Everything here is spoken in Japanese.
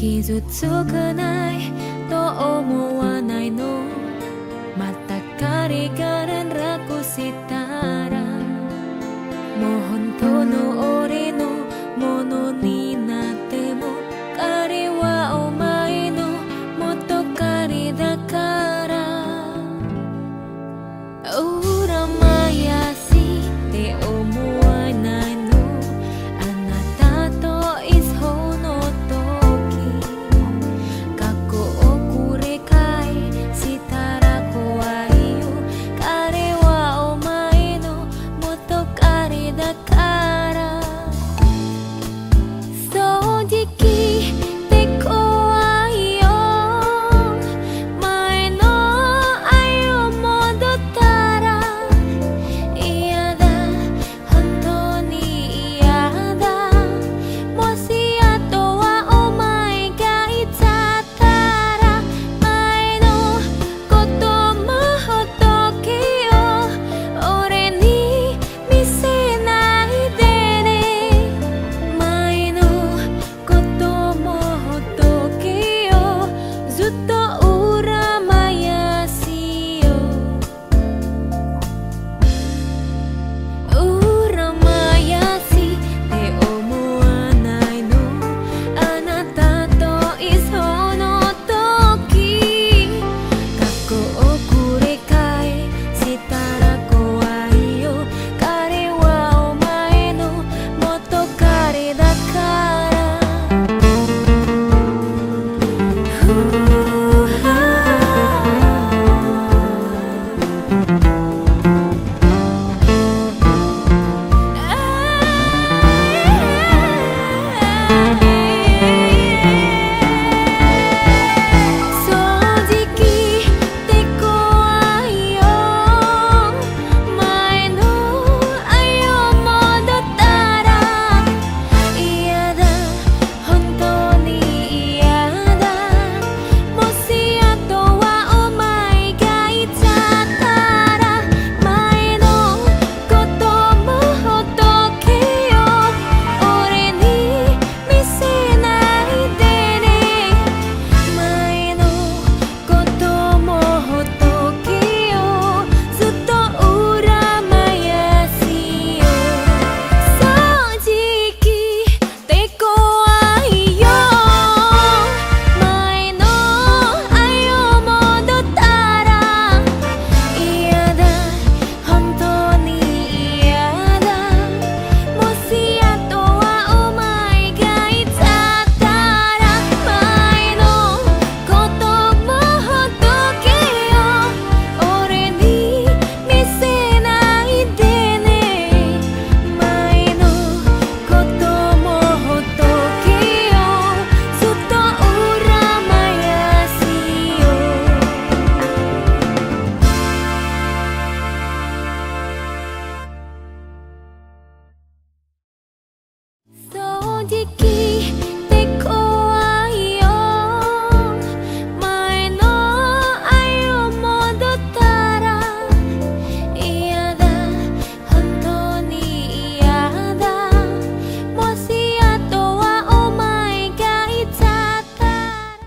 傷つくないと思わないの？また彼が連絡した